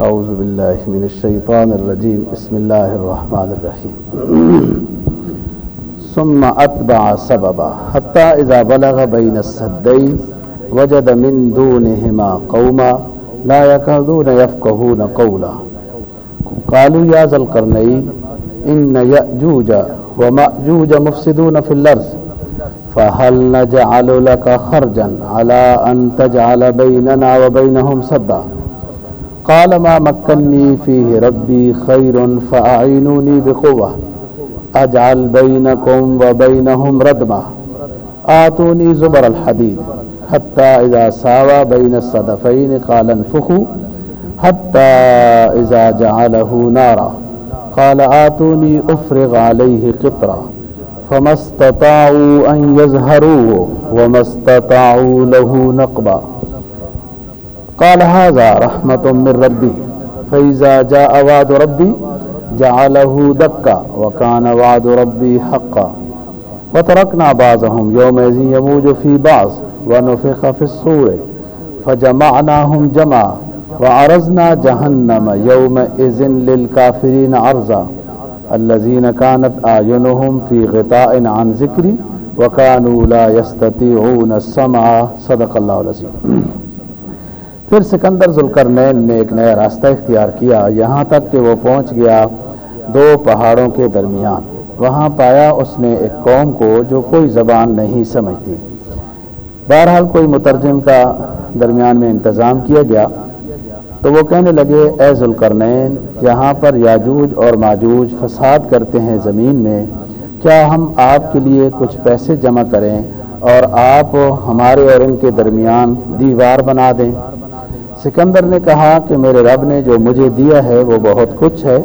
أعوذ بالله من الشيطان الرجيم بسم الله الرحمن الرحيم ثم أتبع سببا حتى إذا بلغ بين السدين وجد من دونهما قوما لا يكادون يفقهون قولا. قالوا يا ذا القرنين إن يأجوج ومأجوج مفسدون في الأرض فهل نجعل لك خرجا على أن تجعل بيننا وبينهم سدا؟ قال ما مكني فيه ربي خير فأعينوني بقوة. أجعل بينكم وبينهم ردما آتوني زبر الحديد. حتى إذا ساوى بين الصدفين قال انفخوا. حتى إذا جعله نارا. قال آتوني أفرغ عليه قطرا. فما استطاعوا أن يزهروه وما استطاعوا له نقبا. قال هذا رحمة من ربي. فإذا جاء وعد ربي، جعله دكا وكان وعد ربي حقا. وتركنا بعضهم يومئذ يموج في بعض ونفخ في الصور. فجمعناهم جمعا وعرضنا جهنم يومئذ للكافرين عرضا. الذين كانت أعينهم في غطاء عن ذكري وكانوا لا يستطيعون السمع. صدق الله العظيم. پھر سکندر ذوالقرنین نے ایک نیا راستہ اختیار کیا، یہاں تک کہ وہ پہنچ گیا دو پہاڑوں کے درمیان۔ وہاں پایا اس نے ایک قوم کو جو کوئی زبان نہیں سمجھتی۔ بہرحال کوئی مترجم کا درمیان میں انتظام کیا گیا۔ تو وہ کہنے لگے، اے ذوالقرنین، یہاں پر یاجوج اور ماجوج فساد کرتے ہیں زمین میں۔ کیا ہم آپ کے لیے کچھ پیسے جمع کریں اور آپ ہمارے اور ان کے درمیان دیوار بنا دیں؟ سکندر نے کہا کہ میرے رب نے جو مجھے دیا ہے وہ بہت کچھ ہے،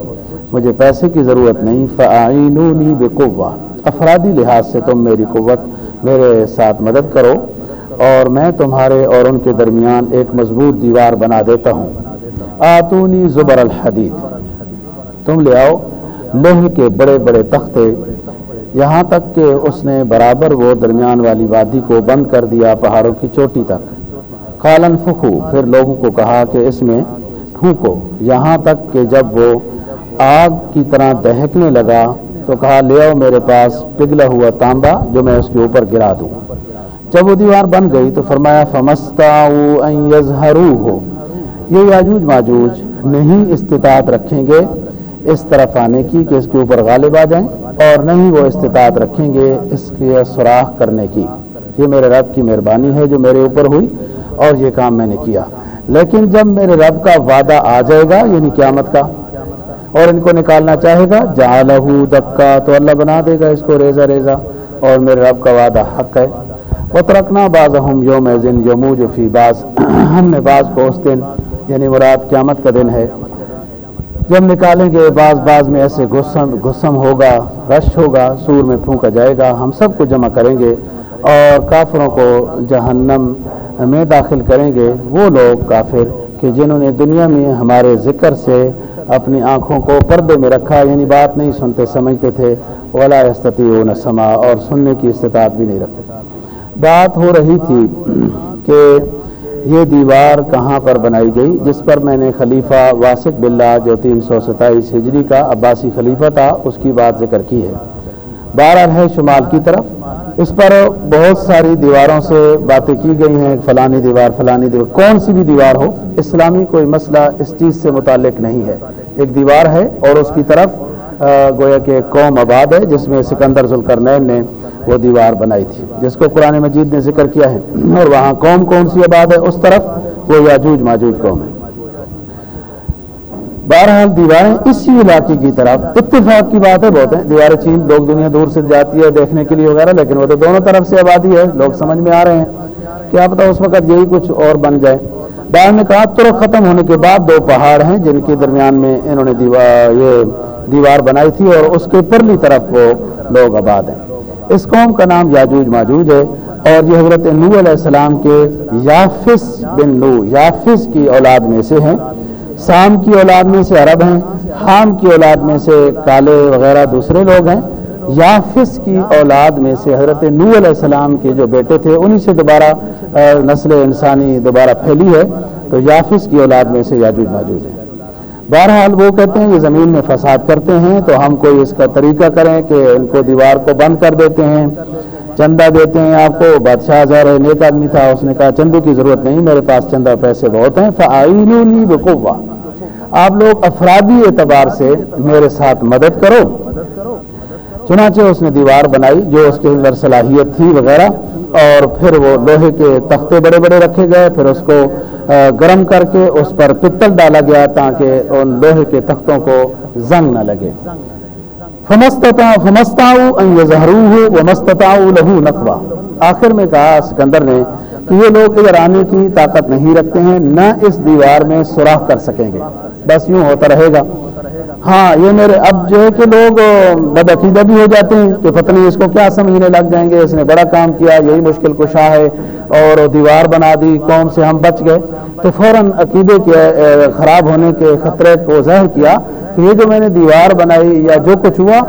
مجھے پیسے کی ضرورت نہیں فعینونی بقوا افرادی لحاظ سے تم میری قوت میرے ساتھ مدد کرو اور میں تمہارے اور ان کے درمیان ایک مضبوط دیوار بنا دیتا ہوں۔ آتونی زبر الحدید۔ تم لے آؤ لوہے کے بڑے بڑے تختے۔ یہاں تک کہ اس نے برابر وہ درمیان والی وادی کو بند کر دیا پہاڑوں کی چوٹی تک۔ کالن فخو، پھر لوگوں کو کہا کہ اس میں پھونکو۔ یہاں تک کہ جب وہ آگ کی طرح دہکنے لگا تو کہا، لے آؤ میرے پاس پگھلا ہوا تانبا جو میں اس کے اوپر گرا دوں۔ جب وہ دیوار بن گئی تو فرمایا فمستا ہو یہ یاجوج ماجوج نہیں استطاعت رکھیں گے اس طرف آنے کی کہ اس کے اوپر غالب آ جائیں، اور نہیں وہ استطاعت رکھیں گے اس کے سوراخ کرنے کی۔ یہ میرے رب کی مہربانی ہے جو میرے اوپر ہوئی۔ اور یہ کام میں نے کیا۔ لیکن جب میرے رب کا وعدہ آ جائے گا یعنی قیامت کا، اور ان کو نکالنا چاہے گا جالہ دکا، تو اللہ بنا دے گا اس کو ریزا ریزا اور میرے رب کا وعدہ حق ہے۔ وترکنا باز ہم یوم دن یمو جو فی باز ہم نے بعض کو اس دن یعنی مراد قیامت کا دن ہے۔ جب نکالیں گے، بعض بعض میں ایسے غسم غسم ہوگا، رش ہوگا، سور میں پھونکا جائے گا۔ ہم سب کو جمع کریں گے اور کافروں کو جہنم میں داخل کریں گے وہ لوگ کافر کہ جنہوں نے دنیا میں ہمارے ذکر سے اپنی آنکھوں کو پردے میں رکھا یعنی بات نہیں سنتے، سمجھتے تھے۔ ولا استطی سما اور سننے کی استطاعت بھی نہیں رکھتے۔ بات ہو رہی تھی کہ یہ دیوار کہاں پر بنائی گئی، جس پر میں نے خلیفہ واسق بلّہ جو تین سو ستائیس ہجری کا عباسی خلیفہ تھا، اس کی بات ذکر کی ہے۔ بہرحال ہے شمال کی طرف۔ اس پر بہت ساری دیواروں سے باتیں کی گئی ہیں، فلانی دیوار فلانی دیوار، کون سی بھی دیوار ہو، اسلامی کوئی مسئلہ اس چیز سے متعلق نہیں ہے۔ ایک دیوار ہے اور اس کی طرف گویا کہ قوم آباد ہے، جس میں سکندر ذوالکرنین نے وہ دیوار بنائی تھی، جس کو قرآن مجید نے ذکر کیا ہے۔ اور وہاں قوم کون سی آباد ہے؟ اس طرف وہ یاجوج ماجوج قوم ہے۔ بہرحال دیواریں اسی علاقے کی طرف اتفاق کی بات ہے، بہت ہے دیواریں چین لوگ دنیا دور سے جاتی ہے، دیکھنے کے لیے وغیرہ، لیکن وہ تو دونوں طرف سے آبادی ہے۔ لوگ سمجھ میں آ رہے ہیں۔ کیا پتا اس وقت یہی کچھ اور بن جائے۔ بعد میں کہا، ترک ختم ہونے کے بعد دو پہاڑ ہیں جن کے درمیان میں انہوں نے دیوار یہ دیوار بنائی تھی اور اس کے پرلی طرف وہ لوگ آباد ہیں۔ اس قوم کا نام یاجوج ماجوج ہے اور یہ حضرت نو علیہ السلام کے یافس بن نو یافس کی اولاد میں سے ہیں۔ سام کی اولاد میں سے عرب ہیں، حام کی اولاد میں سے کالے وغیرہ دوسرے لوگ ہیں۔ یافس کی اولاد میں سے حضرت نو علیہ السلام کے جو بیٹے تھے، انہی سے دوبارہ نسل انسانی دوبارہ پھیلی ہے۔ تو یافس کی اولاد میں سے یاجوج ماجوج ہے بہرحال وہ کہتے ہیں، یہ زمین میں فساد کرتے ہیں، تو ہم کوئی اس کا طریقہ کریں کہ ان کو دیوار کو بند کر دیتے ہیں۔ چندہ دیتے ہیں آپ کو، بادشاہ ظاہر نیک آدمی تھا، اس نے کہا چندے کی ضرورت نہیں، میرے پاس چندہ پیسے بہت ہیں فعینونی بقوہ آپ لوگ افرادی اعتبار سے میرے ساتھ مدد کرو۔ چنانچہ اس نے دیوار بنائی جو اس کے اندر صلاحیت تھی وغیرہ، اور پھر وہ لوہے کے تختے بڑے بڑے رکھے گئے، پھر اس کو گرم کر کے اس پر پتل ڈالا گیا تاکہ ان لوہے کے تختوں کو زنگ نہ لگے۔ لہو نقوا آخر میں کہا سکندر نے کہ یہ لوگ ادھر آنے کی طاقت نہیں رکھتے ہیں، نہ اس دیوار میں سوراخ کر سکیں گے۔ بس یوں ہوتا رہے گا۔ ہاں یہ میرے اب جو ہے کہ لوگ بدعقیدہ بھی ہو جاتے ہیں کہ پتہ نہیں اس کو کیا سمجھنے لگ جائیں گے۔ اس نے بڑا کام کیا، یہی مشکل کشا ہے اور دیوار بنا دی، قوم سے ہم بچ گئے۔ تو فوراً عقیدے کے، خراب ہونے کے خطرے کو ظاہر کیا۔ کہ یہ جو میں نے دیوار بنائی یا جو کچھ ہوا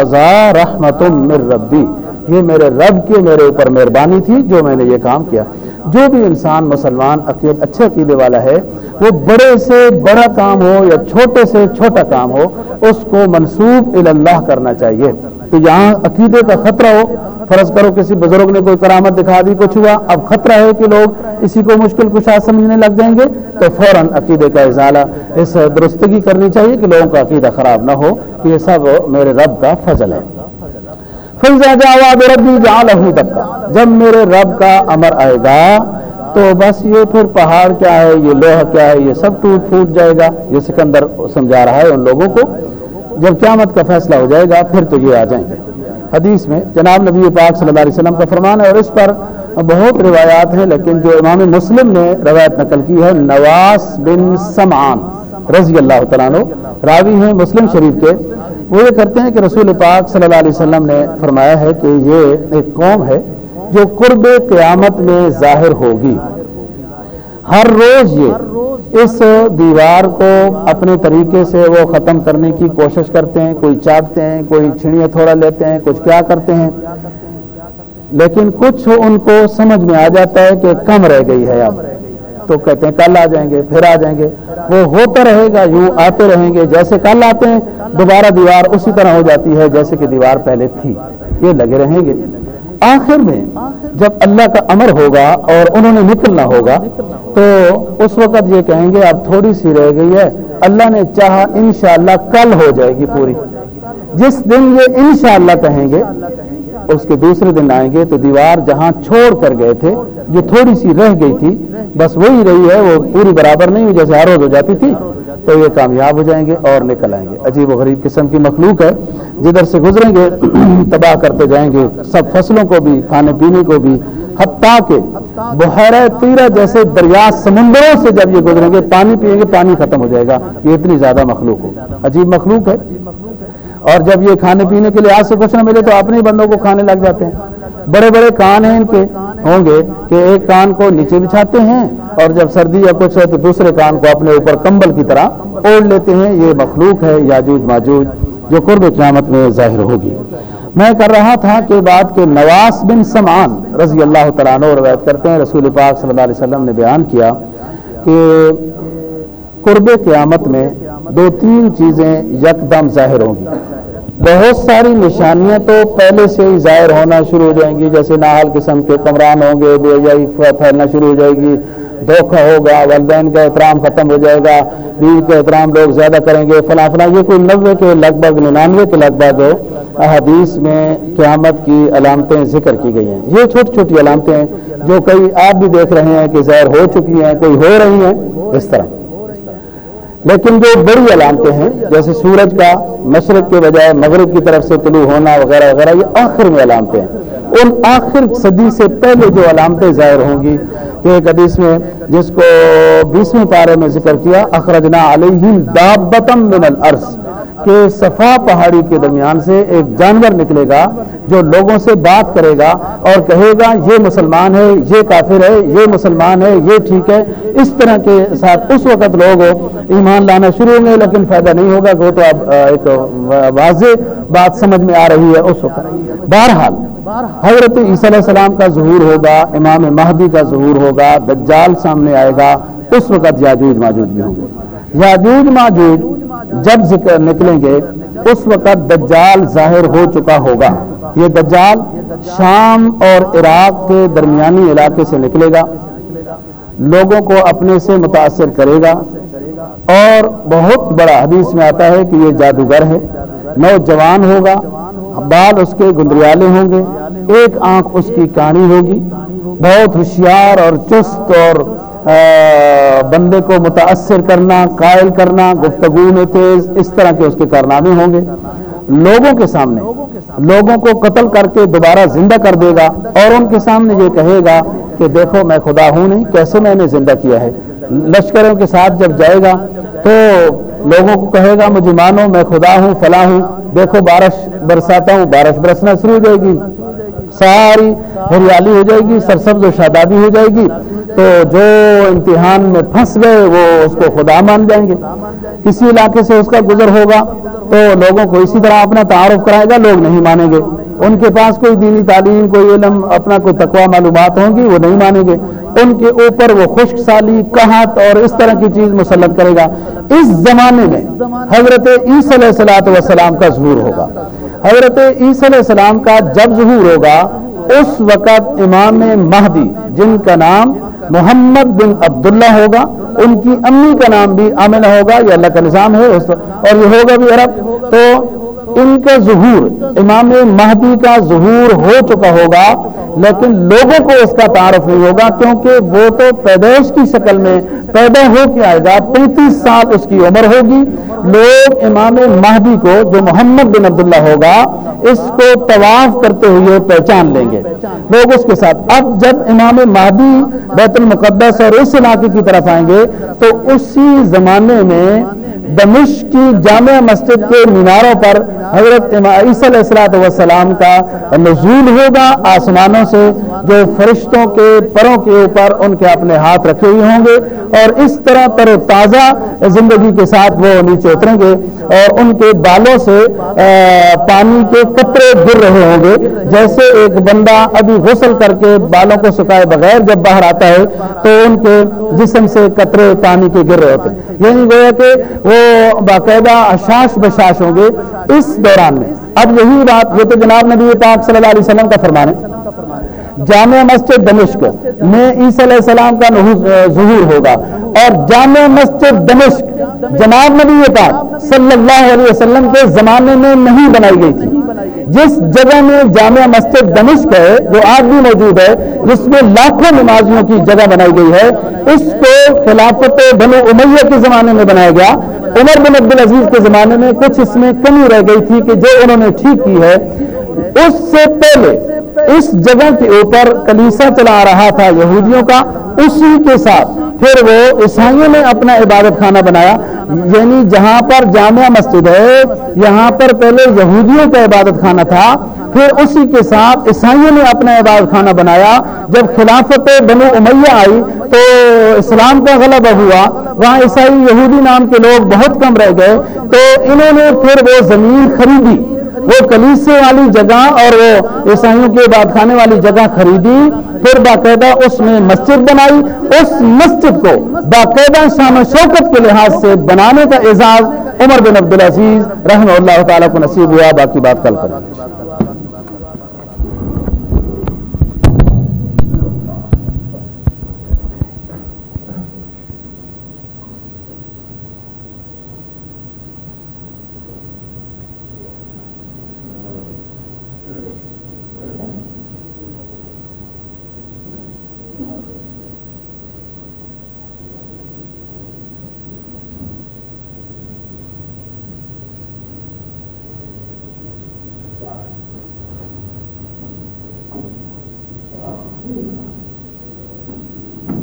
آزا رحمت من ربی یہ میرے رب کے میرے اوپر مہربانی تھی جو میں نے یہ کام کیا۔ جو بھی انسان مسلمان عقید اچھے عقیدے والا ہے، وہ بڑے سے بڑا کام ہو یا چھوٹے سے چھوٹا کام ہو، اس کو منسوب اللہ کرنا چاہیے۔ تو یہاں عقیدے کا خطرہ ہو، فرض کرو کسی بزرگ نے کوئی کرامت دکھا دی، کچھ ہوا، اب خطرہ ہے کہ لوگ اسی کو مشکل کشا سمجھنے لگ جائیں گے، تو فوراً عقیدے کا اضالہ اس درستگی کرنی چاہیے کہ لوگوں کا عقیدہ خراب نہ ہو، کہ یہ سب میرے رب کا فضل ہے۔ فضا ربی دکا جب میرے رب کا امر آئے گا، تو بس یہ پھر پہاڑ کیا ہے، یہ لوہا کیا ہے، یہ سب ٹوٹ پھوٹ جائے گا۔ یہ سکندر سمجھا رہا ہے ان لوگوں کو۔ جب قیامت کا فیصلہ ہو جائے گا، پھر تو یہ آ جائیں گے۔ حدیث میں جناب نبی پاک صلی اللہ علیہ وسلم کا فرمان ہے اور اس پر بہت روایات ہیں، لیکن جو امام مسلم نے روایت نقل کی ہے، نواس بن سمان رضی اللہ تعالیٰ راوی ہیں مسلم شریف کے۔ وہ یہ کرتے ہیں کہ رسول پاک صلی اللہ علیہ وسلم نے فرمایا ہے کہ یہ ایک قوم ہے جو قرب قیامت میں ظاہر ہوگی۔ ہر روز یہ اس دیوار کو اپنے طریقے سے وہ ختم کرنے کی کوشش کرتے ہیں کوئی چاٹتے ہیں کوئی چھڑیاں تھوڑا لیتے ہیں کچھ کیا کرتے ہیں۔ لیکن کچھ ان کو سمجھ میں آ جاتا ہے کہ کم رہ گئی ہے اب۔ تو کہتے ہیں کل آ جائیں گے پھر آ جائیں گے۔ وہ ہوتا رہے گا یوں آتے رہیں گے۔ جیسے کل آتے ہیں دوبارہ دیوار اسی طرح ہو جاتی ہے جیسے کہ دیوار پہلے تھی۔ یہ لگے رہیں گے۔ آخر میں جب اللہ کا امر ہوگا اور انہوں نے نکلنا ہوگا تو اس وقت یہ کہیں گے اب تھوڑی سی رہ گئی ہے۔ اللہ نے چاہا انشاءاللہ کل ہو جائے گی پوری۔ جس دن یہ انشاءاللہ کہیں گے، اس کے دوسرے دن آئیں گے تو دیوار جہاں چھوڑ کر گئے تھے، جو تھوڑی سی رہ گئی تھی، بس وہی رہی ہے، وہ پوری برابر نہیں ہوئی، جیسے ہر روز ہو جاتی تھی، تو یہ کامیاب ہو جائیں گے اور نکل آئیں گے۔ عجیب و غریب قسم کی مخلوق ہے۔ جدھر سے گزریں گے، تباہ کرتے جائیں گے۔ سب فصلوں کو بھی، کھانے پینے کو بھی حتیٰ کہ بحیرہ تیرہ جیسے دریا سمندروں سے جب یہ گزریں گے، پانی پیئیں گے، پانی ختم ہو جائے گا۔ یہ اتنی زیادہ مخلوق ہو۔ عجیب مخلوق ہے۔ اور جب یہ کھانے پینے کے لیے آج سے کچھ نہ ملے تو اپنے بندوں کو کھانے لگ جاتے ہیں۔ بڑے بڑے کان ہیں ان کے۔ ہوں گے کہ ایک کان کو نیچے بچھاتے ہیں اور جب سردی یا کچھ ہے تو دوسرے کان کو اپنے اوپر کمبل کی طرح اوڑھ لیتے ہیں۔ یہ مخلوق ہے، یاجوج، ماجوج، جو قرب قیامت میں ظاہر ہوگی۔ میں کر رہا تھا کہ بات کے نواس بن سمان رضی اللہ تعالیٰ روایت کرتے ہیں، رسول پاک صلی اللہ علیہ وسلم نے بیان کیا کہ قرب قیامت میں دو تین چیزیں یکدم ظاہر ہوں گی۔ بہت ساری نشانیاں تو پہلے سے ہی ظاہر ہونا شروع ہو جائیں گی، جیسے ناحال قسم کے کمران ہوں گے، بے جائی پھیلنا شروع ہو جائے گی دھوکہ ہوگا، والدین کا احترام ختم ہو جائے گا بیوی کا احترام لوگ زیادہ کریں گے، فلاں فلاں، یہ کوئی نوے کے لگ بھگ ننانوے کے لگ بھگ احادیث میں قیامت کی علامتیں ذکر کی گئی ہیں۔ یہ چھوٹی چھوٹی علامتیں ہیں جو کئی آپ بھی دیکھ رہے ہیں کہ ظاہر ہو چکی ہیں، کوئی ہو رہی ہیں، اس طرح۔ لیکن جو بڑی علامتیں ہیں، جیسے سورج کا مشرق کے بجائے مغرب کی طرف سے طلوع ہونا وغیرہ وغیرہ، یہ آخر میں علامتیں ہیں۔ ان آخر صدی سے پہلے جو علامتیں ظاہر ہوں گی کہ ایک حدیث میں جس کو بیسویں پارے میں ذکر کیا، اخرجنا علیہم دابتم من الارض، کہ صفا پہاڑی کے درمیان سے ایک جانور نکلے گا جو لوگوں سے بات کرے گا اور کہے گا، یہ مسلمان ہے، یہ کافر ہے، یہ مسلمان ہے، یہ ٹھیک ہے۔ اس طرح کے ساتھ اس وقت لوگ ایمان لانا شروع ہوں گے، لیکن فائدہ نہیں ہوگا، وہ تو اب ایک واضح بات سمجھ میں آ رہی ہے اس وقت۔ بہرحال ہاں۔ حضرت عیسی علیہ السلام کا ظہور ہوگا، امام مہدی کا ظہور ہوگا، دجال سامنے آئے گا، اس وقت یاجوج ماجوج بھی ہوں گے۔ یاجوج ماجوج جب ذکر نکلیں گے، اس وقت دجال ظاہر ہو چکا ہوگا۔ یہ دجال شام اور عراق کے درمیانی علاقے سے نکلے گا۔ لوگوں کو اپنے سے متاثر کرے گا۔ اور بہت بڑا حدیث میں آتا ہے کہ یہ جادوگر ہے، نوجوان ہوگا۔ بال اس کے گندریالے ہوں گے، ایک آنکھ اس کی کہانی ہوگی۔ بہت ہوشیار اور چست اور بندے کو متاثر کرنا، قائل کرنا، گفتگو میں تیز، اس طرح کے اس کے کارنامے ہوں گے۔ لوگوں کے سامنے، لوگوں کو قتل کر کے دوبارہ زندہ کر دے گا اور ان کے سامنے یہ کہے گا کہ دیکھو میں خدا ہوں نہیں، کیسے میں نے زندہ کیا ہے؟ لشکروں کے ساتھ جب جائے گا تو لوگوں کو کہے گا، مجھے مانو، میں خدا ہوں، فلاں ہوں۔ دیکھو، بارش برساتا ہوں، بارش برسنا شروع ہو جائے گی۔ ساری ہریالی ہو جائے گی، سرسبز و شادابی ہو جائے گی۔ تو جو امتحان میں پھنس گئے، وہ اس کو خدا مان جائیں گے۔ کسی علاقے سے اس کا گزر ہوگا، تو لوگوں کو اسی طرح اپنا تعارف کرائے گا، لوگ نہیں مانیں گے۔ ان کے پاس کوئی دینی تعلیم، کوئی علم، اپنا کوئی تقوا معلومات ہوں گی، وہ نہیں مانیں گے۔ ان کے اوپر وہ خشک سالی کہت اور اس طرح کی چیز مسلط کرے گا۔ اس زمانے میں حضرت عیسی علیہ السلاۃ والسلام کا ظہور ہوگا۔ حضرت عیسی علیہ السلام کا جب ظہور ہوگا، اس وقت امام مہدی، جن کا نام محمد بن عبداللہ ہوگا، ان کی امی کا نام بھی آمنہ ہوگا، یہ اللہ کا نظام ہے، اور یہ ہوگا بھی عرب۔ تو ان کا ظہور، امام مہدی کا ظہور ہو چکا ہوگا، لیکن لوگوں کو اس کا تعارف نہیں ہوگا، کیونکہ وہ تو پیدائش کی شکل میں پیدا ہو کے آئے گا، پینتیس سال اس کی عمر ہوگی۔ لوگ امام مہدی کو، جو محمد بن عبداللہ ہوگا، اس کو طواف کرتے ہوئے پہچان لیں گے۔ لوگ اس کے ساتھ، اب جب امام مہدی بیت المقدس اور اس علاقے کی طرف آئیں گے، تو اسی زمانے میں دمشق کی جامع مسجد کے میناروں پر حضرت عیسی علیہ السلاۃ والسلام کا نزول ہوگا، آسمانوں سے جو فرشتوں کے پروں کے اوپر ان کے اپنے ہاتھ رکھے ہوئے ہوں گے۔ اور اس طرح تر و تازہ زندگی کے ساتھ وہ نیچے اتریں گے اور ان کے بالوں سے پانی کے قطرے گر رہے ہوں گے۔ جیسے ایک بندہ ابھی غسل کر کے بالوں کو سکھائے بغیر جب باہر آتا ہے، تو ان کے جسم سے قطرے پانی کے گر رہے ہوتے ہیں۔ یعنی گویا کہ وہ باقاعدہ اشاش بشاش ہوں گے۔ اس دوران میں، اب یہی بات یہ تو جناب نبی پاک صلی اللہ علیہ وسلم کا فرمان ہے۔ جامع مسجد دمشق میں عیسی علیہ السلام کا ظہور ہوگا۔ اور جامع مسجد دمشق، جناب نبی پاک صلی اللہ علیہ وسلم کے زمانے میں نہیں بنائی گئی تھی۔ جس جگہ میں جامع مسجد دمشق ہے، جو آج بھی موجود ہے، جس میں لاکھوں نمازیوں کی جگہ بنائی گئی ہے، اس کو خلافت بنو امیہ کے زمانے میں بنایا گیا۔ عمر بن عبد العزیز کے زمانے میں کچھ اس میں کمی رہ گئی تھی کہ جو انہوں نے ٹھیک کی ہے۔ اس سے پہلے اس جگہ کے اوپر کلیسا چلا رہا تھا یہودیوں کا، اسی کے ساتھ۔ پھر وہ عیسائیوں نے اپنا عبادت خانہ بنایا۔ یعنی جہاں پر جامعہ مسجد ہے، یہاں پر پہلے یہودیوں کا عبادت خانہ تھا۔ پھر اسی کے ساتھ عیسائیوں نے اپنا عبادت خانہ بنایا۔ جب خلافت بنو امیہ آئی تو اسلام کا غلبہ ہوا۔ وہاں عیسائی یہودی نام کے لوگ بہت کم رہ گئے۔ تو انہوں نے پھر وہ زمین خریدی۔ وہ کلیسے والی جگہ اور وہ عیسائیوں کے بعد خانے والی جگہ خریدی، پھر باقاعدہ اس میں مسجد بنائی، اس مسجد کو باقاعدہ شان و شوکت کے لحاظ سے بنانے کا اعزاز عمر بن عبدالعزیز رحمہ اللہ تعالیٰ کو نصیب ہوا، باقی بات کل کریں۔